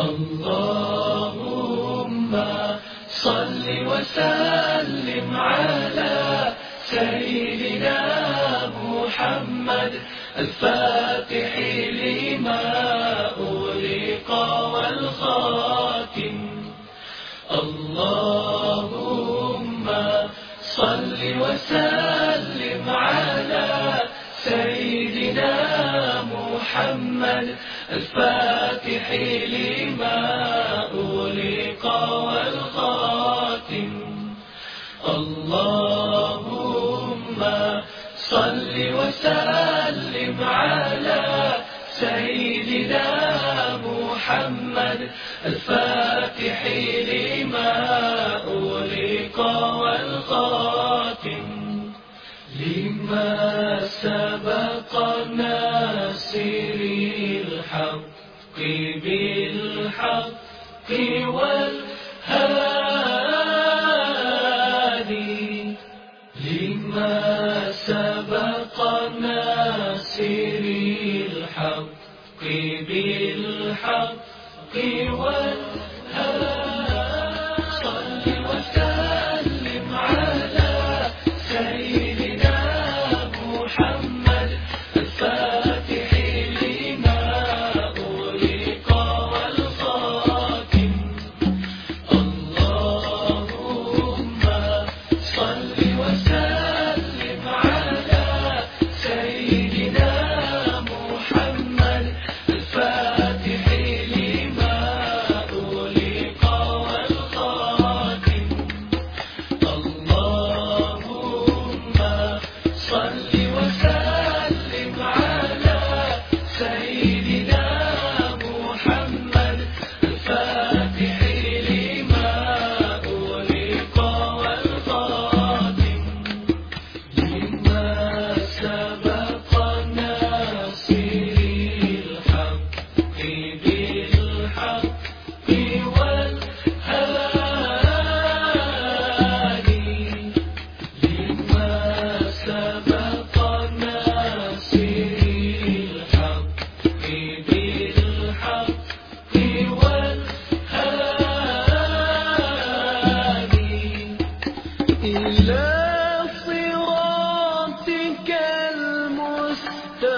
اللهم صل وسلم على سيدنا محمد الفاتح لما أغلق والخاتم. اللهم صل وسلم على سيدنا محمد الفاتح لما أغلق والخاتم. اللهم صل وسلم على سيدنا محمد الفاتح لما أغلق والخاتم. لما بالحق والهادي لما الحق بالحق والهادي إلى صراطك المستقيم.